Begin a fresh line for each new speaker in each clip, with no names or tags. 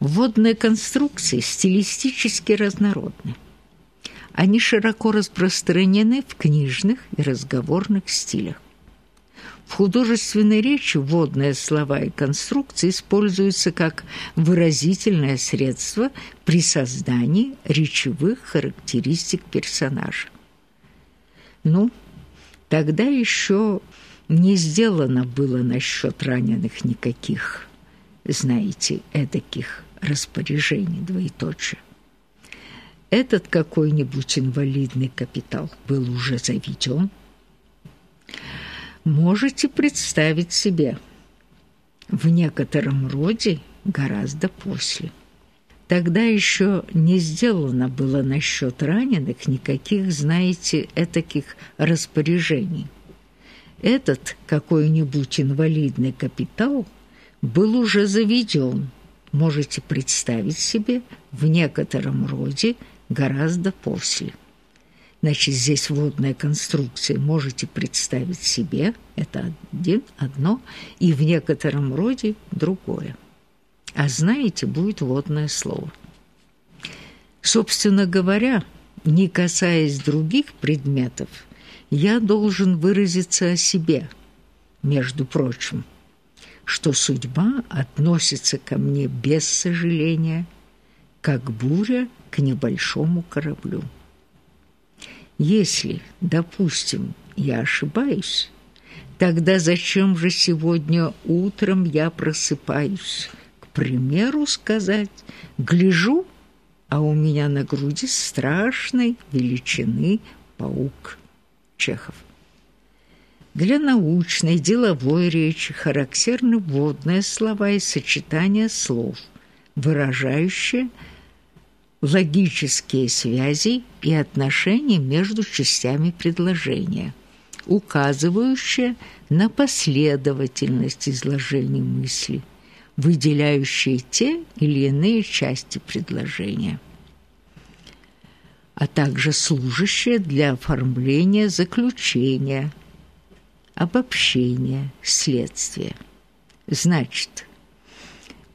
Вводные конструкции стилистически разнородны. Они широко распространены в книжных и разговорных стилях. В художественной речи вводные слова и конструкции используются как выразительное средство при создании речевых характеристик персонажа. Ну, тогда еще не сделано было насчет раненых никаких, знаете, эдаких распоряжений двоеточия. Этот какой-нибудь инвалидный капитал был уже заведен. Можете представить себе, в некотором роде гораздо после. Тогда еще не сделано было насчет раненых никаких, знаете, этаких распоряжений. Этот какой-нибудь инвалидный капитал был уже заведен, можете представить себе, в некотором роде гораздо после. Значит, здесь водная конструкция, можете представить себе, это один, одно, и в некотором роде другое. А знаете, будет водное слово. Собственно говоря, не касаясь других предметов, я должен выразиться о себе, между прочим, что судьба относится ко мне без сожаления, как буря к небольшому кораблю. Если, допустим, я ошибаюсь, тогда зачем же сегодня утром я просыпаюсь? К примеру сказать, гляжу, а у меня на груди страшной величины паук. Чехов. Для научной, деловой речи характерны вводные слова и сочетания слов, выражающие – логические связи и отношения между частями предложения, указывающие на последовательность изложения мысли, выделяющие те или иные части предложения, а также служащие для оформления заключения, обобщения, следствия. Значит,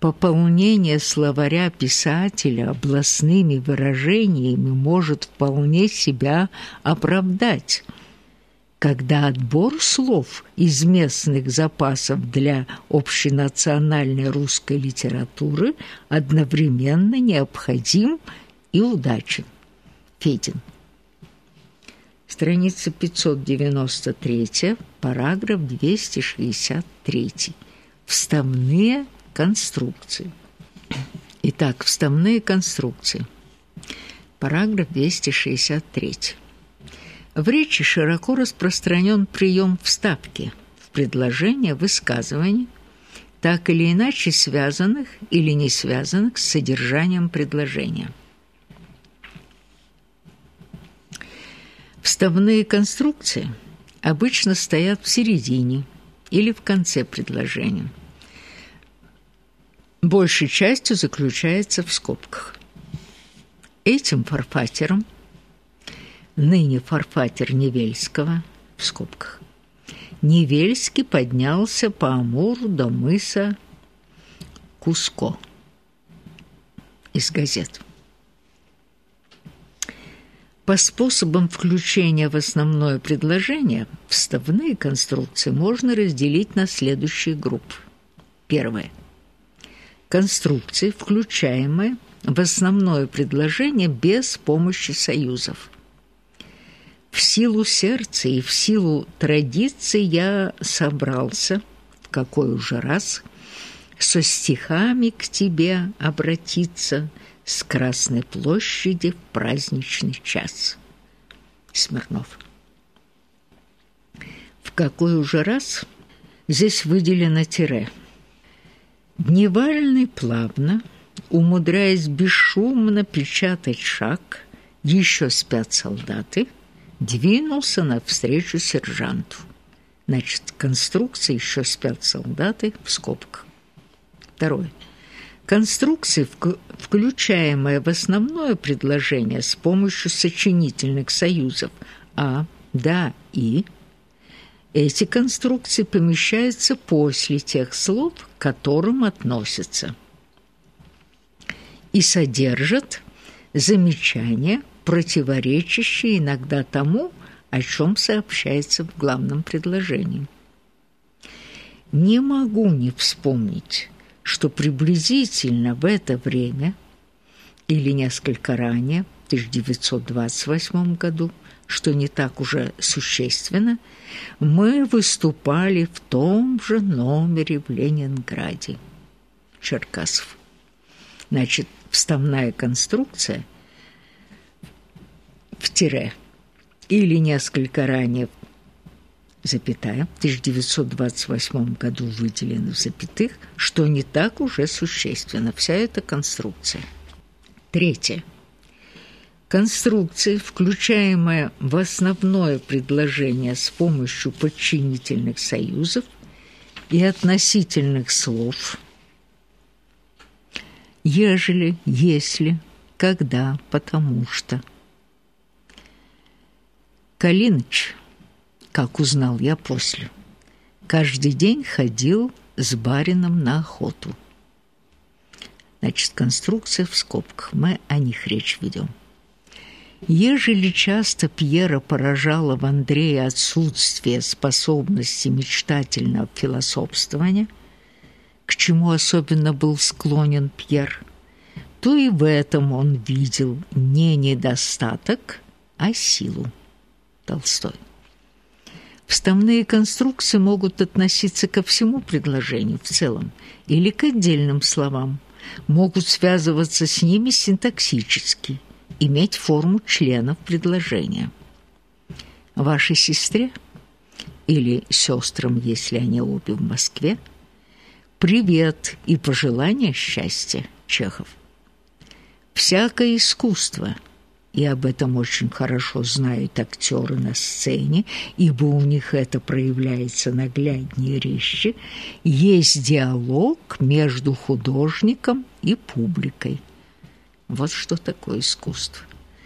Пополнение словаря писателя областными выражениями может вполне себя оправдать, когда отбор слов из местных запасов для общенациональной русской литературы одновременно необходим и удачен. Федин. Страница 593, параграф 263. Вставные Конструкции. Итак, вставные конструкции. Параграф 263. В речи широко распространен прием вставки в предложения, высказывания, так или иначе связанных или не связанных с содержанием предложения. Вставные конструкции обычно стоят в середине или в конце предложения – большей частью заключается в скобках. Этим фарфатером, ныне фарфатер Невельского, в скобках, Невельский поднялся по Амуру до мыса Куско из газет. По способам включения в основное предложение вставные конструкции можно разделить на следующие группы. Первое – конструкции, включаемые в основное предложение без помощи союзов. В силу сердца и в силу традиции я собрался, в какой уже раз, со стихами к тебе обратиться с Красной площади в праздничный час. Смирнов. В какой уже раз здесь выделено тире – Дневальный плавно, умудряясь бесшумно печатать шаг, еще спят солдаты, двинулся навстречу сержанту. Значит, конструкция «еще спят солдаты» в скобках. Второе. Конструкции, включаемые в основное предложение с помощью сочинительных союзов «а», «да» и эти конструкции помещаются после тех слов, к которым относятся. и содержат замечания, противоречащие иногда тому, о чем сообщается в главном предложении. Не могу не вспомнить, что приблизительно в это время или несколько ранее, в 1928 году, что не так уже существенно, мы выступали в том же номере в Ленинграде. Черкасов. Значит, вставная конструкция в тире или несколько ранее запятая, в 1928 году выделено в запятых, что не так уже существенно, вся эта конструкция. Третье. Конструкция, включаемая в основное предложение с помощью подчинительных союзов и относительных слов «ежели», «если», «когда», «потому что». Калиныч, как узнал я после, каждый день ходил с барином на охоту. Значит, конструкция в скобках, мы о них речь ведем. Ежели часто Пьера поражало в Андрее отсутствие способности мечтательного философствования, к чему особенно был склонен Пьер, то и в этом он видел не недостаток, а силу. Толстой. Вставные конструкции могут относиться ко всему предложению в целом или к отдельным словам, могут связываться с ними синтаксически – иметь форму членов предложения. Вашей сестре или сестрам, если они обе в Москве, привет и пожелания счастья, Чехов. Всякое искусство, и об этом очень хорошо знают актеры на сцене, ибо у них это проявляется нагляднее резче, есть диалог между художником и публикой – вот что такое искусство.